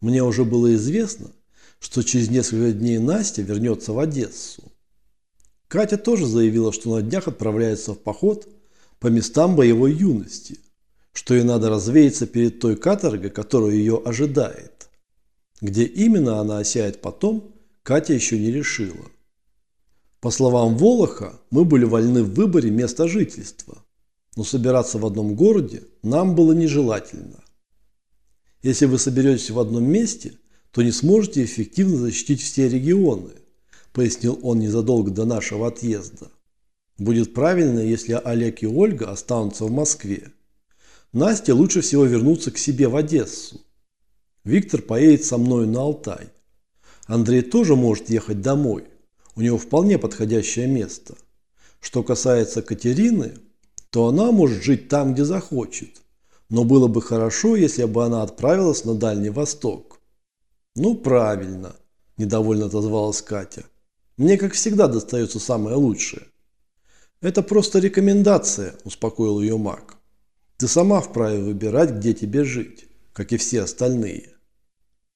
Мне уже было известно, что через несколько дней Настя вернется в Одессу. Катя тоже заявила, что на днях отправляется в поход по местам боевой юности, что ей надо развеяться перед той каторгой, которая ее ожидает. Где именно она осяет потом, Катя еще не решила. По словам Волоха, мы были вольны в выборе места жительства, но собираться в одном городе нам было нежелательно. Если вы соберетесь в одном месте, то не сможете эффективно защитить все регионы, пояснил он незадолго до нашего отъезда. Будет правильно, если Олег и Ольга останутся в Москве. Насте лучше всего вернуться к себе в Одессу. Виктор поедет со мной на Алтай. Андрей тоже может ехать домой. У него вполне подходящее место. Что касается Катерины, то она может жить там, где захочет. Но было бы хорошо, если бы она отправилась на Дальний Восток. Ну, правильно, недовольно отозвалась Катя. Мне, как всегда, достается самое лучшее. Это просто рекомендация, успокоил ее маг. Ты сама вправе выбирать, где тебе жить, как и все остальные.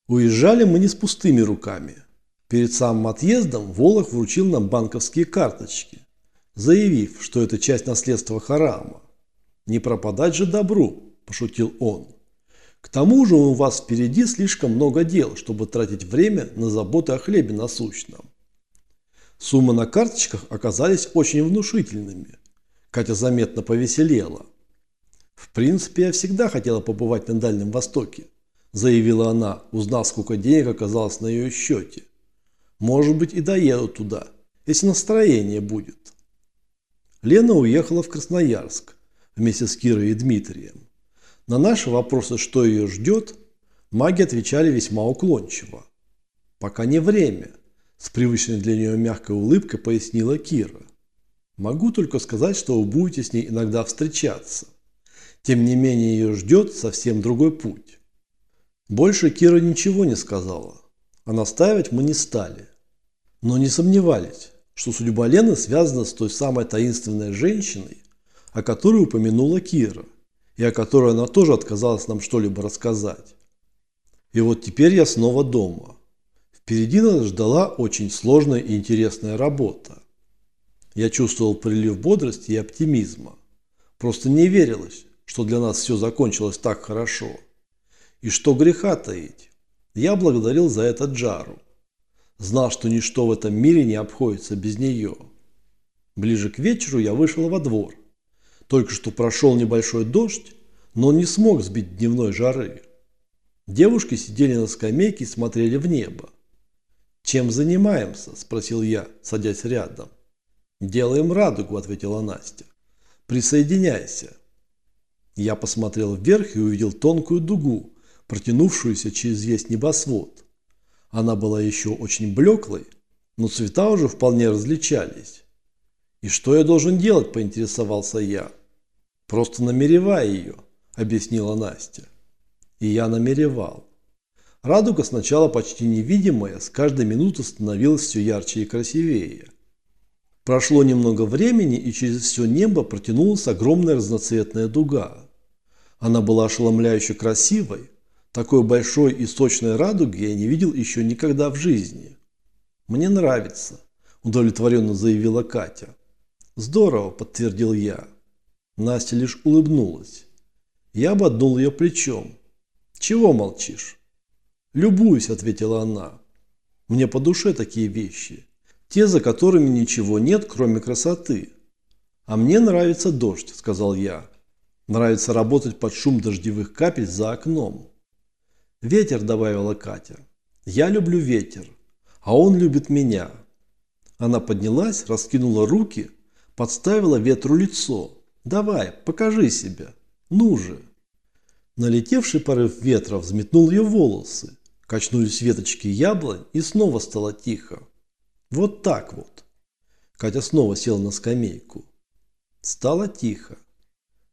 Уезжали мы не с пустыми руками. Перед самым отъездом Волох вручил нам банковские карточки, заявив, что это часть наследства Харама. Не пропадать же добру, пошутил он. К тому же у вас впереди слишком много дел, чтобы тратить время на заботы о хлебе насущном. Суммы на карточках оказались очень внушительными. Катя заметно повеселела. «В принципе, я всегда хотела побывать на Дальнем Востоке», заявила она, узнав, сколько денег оказалось на ее счете. «Может быть, и доеду туда, если настроение будет». Лена уехала в Красноярск вместе с Кирой и Дмитрием. На наши вопросы, что ее ждет, маги отвечали весьма уклончиво. «Пока не время», с привычной для нее мягкой улыбкой пояснила Кира. Могу только сказать, что вы будете с ней иногда встречаться. Тем не менее ее ждет совсем другой путь. Больше Кира ничего не сказала, а настаивать мы не стали. Но не сомневались, что судьба Лены связана с той самой таинственной женщиной, о которой упомянула Кира, и о которой она тоже отказалась нам что-либо рассказать. И вот теперь я снова дома. Впереди нас ждала очень сложная и интересная работа. Я чувствовал прилив бодрости и оптимизма. Просто не верилось, что для нас все закончилось так хорошо. И что греха таить. Я благодарил за это Джару. Знал, что ничто в этом мире не обходится без нее. Ближе к вечеру я вышел во двор. Только что прошел небольшой дождь, но он не смог сбить дневной жары. Девушки сидели на скамейке и смотрели в небо. «Чем занимаемся?» – спросил я, садясь рядом. «Делаем радугу», – ответила Настя. «Присоединяйся». Я посмотрел вверх и увидел тонкую дугу, протянувшуюся через весь небосвод. Она была еще очень блеклой, но цвета уже вполне различались. «И что я должен делать?» – поинтересовался я. «Просто намеревай ее», – объяснила Настя. И я намеревал. Радуга сначала почти невидимая, с каждой минутой становилась все ярче и красивее. Прошло немного времени, и через все небо протянулась огромная разноцветная дуга. Она была ошеломляюще красивой. Такой большой и сочной радуги я не видел еще никогда в жизни. «Мне нравится», – удовлетворенно заявила Катя. «Здорово», – подтвердил я. Настя лишь улыбнулась. Я ободнул ее плечом. «Чего молчишь?» «Любуюсь», – ответила она. «Мне по душе такие вещи. Те, за которыми ничего нет, кроме красоты». «А мне нравится дождь», – сказал я. «Нравится работать под шум дождевых капель за окном». «Ветер», – добавила Катя. «Я люблю ветер, а он любит меня». Она поднялась, раскинула руки, подставила ветру лицо. «Давай, покажи себя. Ну же!» Налетевший порыв ветра взметнул ее волосы. Качнулись веточки яблонь и снова стало тихо. Вот так вот. Катя снова села на скамейку. Стало тихо.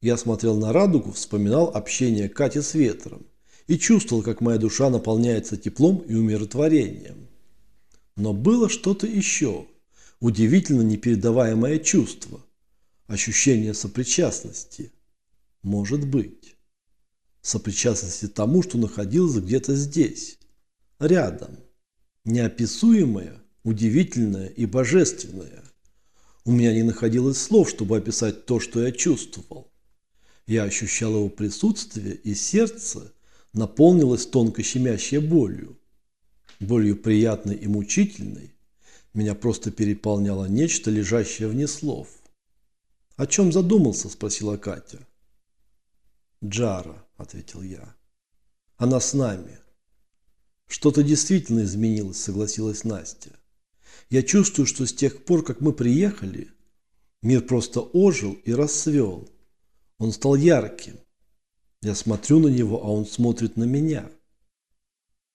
Я смотрел на радугу, вспоминал общение Кати с ветром и чувствовал, как моя душа наполняется теплом и умиротворением. Но было что-то еще, удивительно непередаваемое чувство, ощущение сопричастности. Может быть. Сопричастности тому, что находилось где-то здесь рядом. Неописуемое, удивительное и божественное. У меня не находилось слов, чтобы описать то, что я чувствовал. Я ощущал его присутствие, и сердце наполнилось тонко щемящей болью. Болью приятной и мучительной. Меня просто переполняло нечто, лежащее вне слов. «О чем задумался?» – спросила Катя. «Джара», – ответил я. «Она с нами». «Что-то действительно изменилось», – согласилась Настя. «Я чувствую, что с тех пор, как мы приехали, мир просто ожил и расцвел. Он стал ярким. Я смотрю на него, а он смотрит на меня».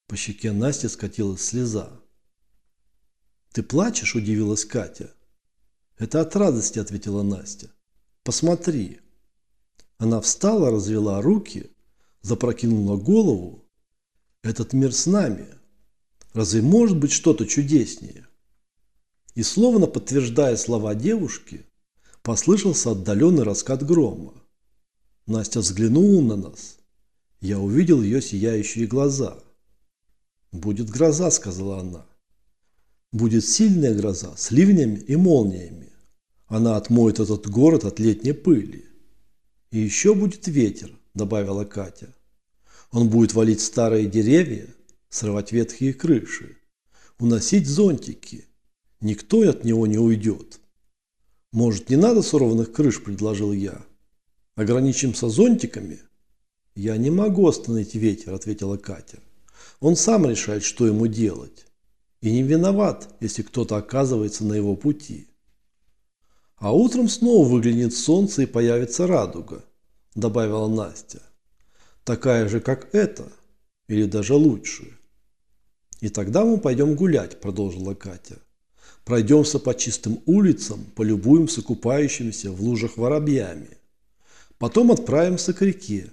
По щеке Насти скатилась слеза. «Ты плачешь?» – удивилась Катя. «Это от радости», – ответила Настя. «Посмотри». Она встала, развела руки, запрокинула голову. «Этот мир с нами. Разве может быть что-то чудеснее?» И словно подтверждая слова девушки, послышался отдаленный раскат грома. Настя взглянула на нас. Я увидел ее сияющие глаза. «Будет гроза», – сказала она. «Будет сильная гроза с ливнями и молниями. Она отмоет этот город от летней пыли. И еще будет ветер, добавила Катя. Он будет валить старые деревья, срывать ветхие крыши, уносить зонтики. Никто от него не уйдет. Может, не надо сорванных крыш, предложил я. Ограничимся зонтиками? Я не могу остановить ветер, ответила Катя. Он сам решает, что ему делать. И не виноват, если кто-то оказывается на его пути. А утром снова выглянет солнце и появится радуга, добавила Настя. Такая же, как эта, или даже лучше. И тогда мы пойдем гулять, продолжила Катя. Пройдемся по чистым улицам, полюбуемся купающимися в лужах воробьями. Потом отправимся к реке,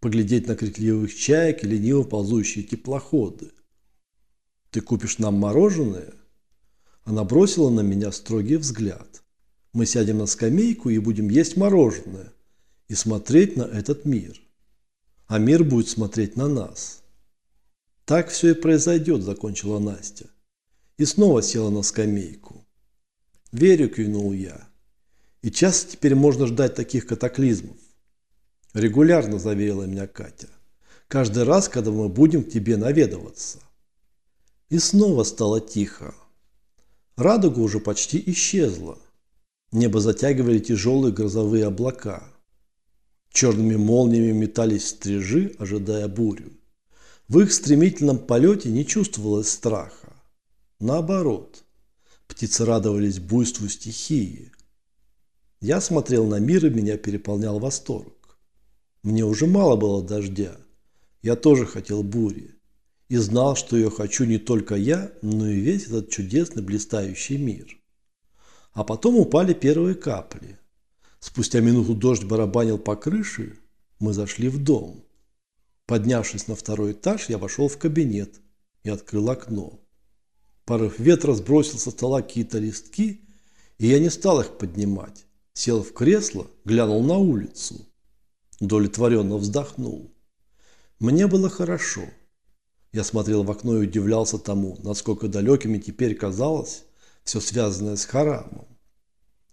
поглядеть на крикливых чаек и лениво ползущие теплоходы. Ты купишь нам мороженое? Она бросила на меня строгий взгляд. Мы сядем на скамейку и будем есть мороженое и смотреть на этот мир. А мир будет смотреть на нас. Так все и произойдет, закончила Настя. И снова села на скамейку. Верю, кивнул я. И часто теперь можно ждать таких катаклизмов. Регулярно заверила меня Катя. Каждый раз, когда мы будем к тебе наведываться. И снова стало тихо. Радуга уже почти исчезла. Небо затягивали тяжелые грозовые облака. Черными молниями метались стрижи, ожидая бурю. В их стремительном полете не чувствовалось страха. Наоборот, птицы радовались буйству стихии. Я смотрел на мир, и меня переполнял восторг. Мне уже мало было дождя. Я тоже хотел бури. И знал, что ее хочу не только я, но и весь этот чудесный блистающий мир. А потом упали первые капли. Спустя минуту дождь барабанил по крыше, мы зашли в дом. Поднявшись на второй этаж, я вошел в кабинет и открыл окно. Порыв ветра сбросил со стола какие-то листки, и я не стал их поднимать. Сел в кресло, глянул на улицу. Удовлетворенно вздохнул. Мне было хорошо. Я смотрел в окно и удивлялся тому, насколько далекими теперь казалось все связанное с харамом.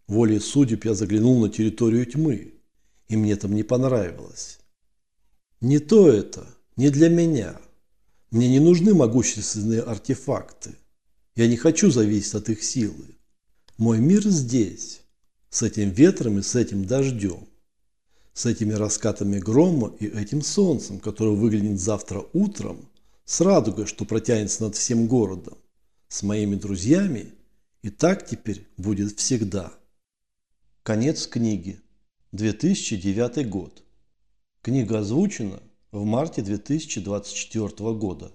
Волей судеб я заглянул на территорию тьмы, и мне там не понравилось. Не то это, не для меня. Мне не нужны могущественные артефакты. Я не хочу зависеть от их силы. Мой мир здесь, с этим ветром и с этим дождем, с этими раскатами грома и этим солнцем, которое выглянет завтра утром, с радугой, что протянется над всем городом, с моими друзьями и так теперь будет всегда. Конец книги. 2009 год. Книга озвучена в марте 2024 года.